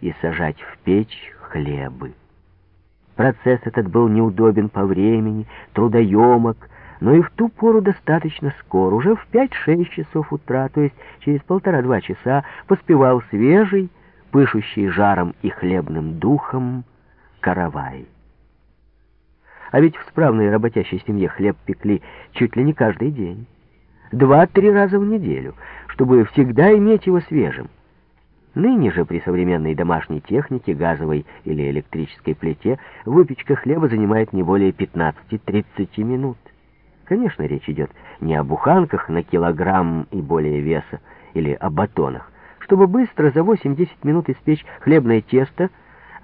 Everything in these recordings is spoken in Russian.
и сажать в печь хлебы. Процесс этот был неудобен по времени, трудоемок, но и в ту пору достаточно скоро, уже в 5-6 часов утра, то есть через полтора-два часа, поспевал свежий, пышущий жаром и хлебным духом каравай. А ведь в справной работящей семье хлеб пекли чуть ли не каждый день. Два-три раза в неделю, чтобы всегда иметь его свежим. Ныне же при современной домашней технике, газовой или электрической плите, выпечка хлеба занимает не более 15-30 минут. Конечно, речь идет не о буханках на килограмм и более веса, или о батонах. Чтобы быстро за 8-10 минут испечь хлебное тесто,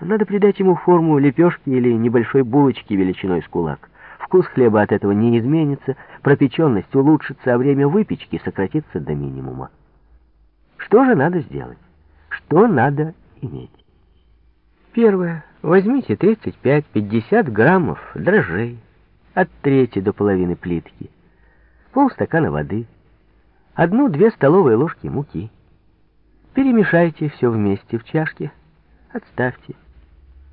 надо придать ему форму лепешки или небольшой булочки величиной с кулак. Вкус хлеба от этого не изменится, пропеченность улучшится, а время выпечки сократится до минимума. Что же надо сделать? Что надо иметь? Первое. Возьмите 35-50 граммов дрожжей, от трети до половины плитки, полстакана воды, одну-две столовые ложки муки. Перемешайте все вместе в чашке, отставьте.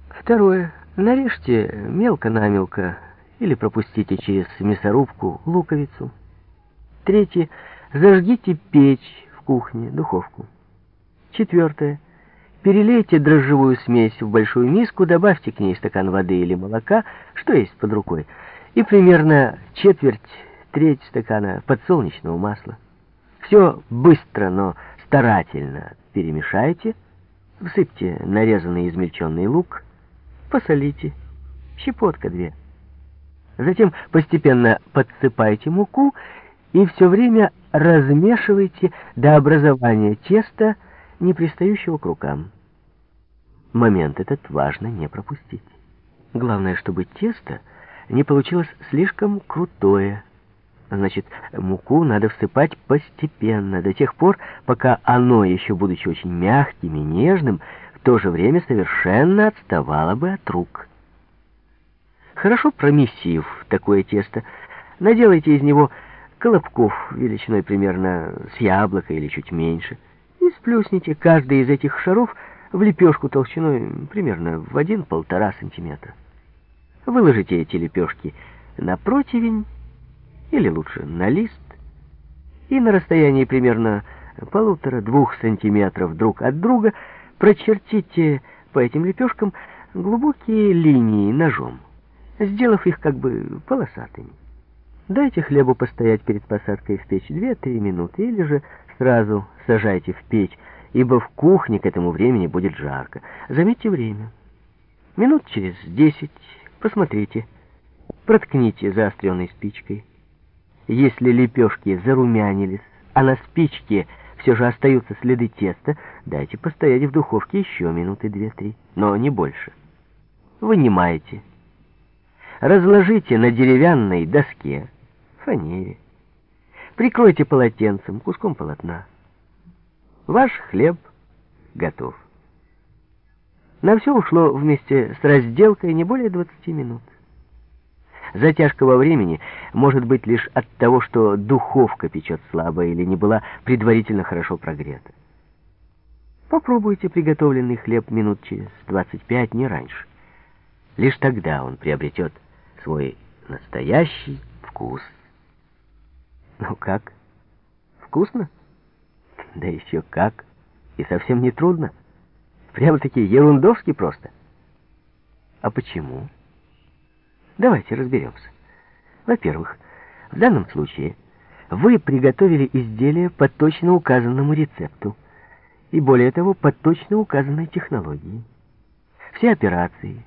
Второе. Нарежьте мелко-намелко или пропустите через мясорубку луковицу. Третье. Зажгите печь в кухне, духовку. Четвертое. Перелейте дрожжевую смесь в большую миску, добавьте к ней стакан воды или молока, что есть под рукой, и примерно четверть, треть стакана подсолнечного масла. Все быстро, но старательно перемешайте, всыпьте нарезанный измельченный лук, посолите, щепотка две. Затем постепенно подсыпайте муку и все время размешивайте до образования теста, не пристающего к рукам. Момент этот важно не пропустить. Главное, чтобы тесто не получилось слишком крутое. Значит, муку надо всыпать постепенно, до тех пор, пока оно, еще будучи очень мягким и нежным, в то же время совершенно отставало бы от рук. Хорошо промесив такое тесто, наделайте из него колобков величиной примерно с яблоко или чуть меньше, сплюсните каждый из этих шаров в лепешку толщиной примерно в 1-1,5 сантиметра. Выложите эти лепешки на противень, или лучше на лист, и на расстоянии примерно полутора-двух сантиметров друг от друга прочертите по этим лепешкам глубокие линии ножом, сделав их как бы полосатыми. Дайте хлебу постоять перед посадкой в печь 2-3 минуты, или же сразу сажайте в печь, ибо в кухне к этому времени будет жарко. Заметьте время. Минут через 10 посмотрите, проткните заостренной спичкой. Если лепешки зарумянились, а на спичке все же остаются следы теста, дайте постоять в духовке еще минуты две-три, но не больше. Вынимайте. Разложите на деревянной доске фанере. Прикройте полотенцем, куском полотна. Ваш хлеб готов. На все ушло вместе с разделкой не более 20 минут. Затяжка во времени может быть лишь от того, что духовка печет слабо или не была предварительно хорошо прогрета. Попробуйте приготовленный хлеб минут через 25, не раньше. Лишь тогда он приобретет свой настоящий вкус. Ну как? Вкусно? Да еще как. И совсем не трудно. Прямо-таки ерундовски просто. А почему? Давайте разберемся. Во-первых, в данном случае вы приготовили изделие по точно указанному рецепту и, более того, по точно указанной технологии. Все операции,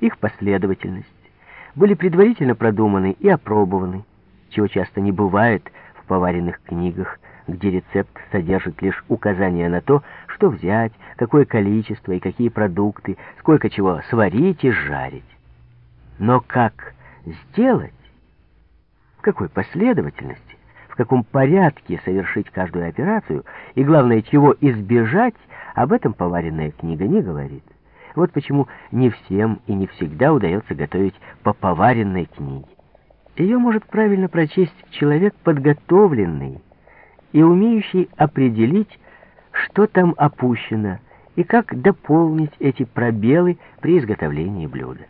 их последовательность были предварительно продуманы и опробованы, чего часто не бывает в поваренных книгах, где рецепт содержит лишь указания на то, что взять, какое количество и какие продукты, сколько чего сварить и жарить. Но как сделать, в какой последовательности, в каком порядке совершить каждую операцию и, главное, чего избежать, об этом поваренная книга не говорит. Вот почему не всем и не всегда удается готовить по поваренной книге. Ее может правильно прочесть человек подготовленный и умеющий определить, что там опущено и как дополнить эти пробелы при изготовлении блюда.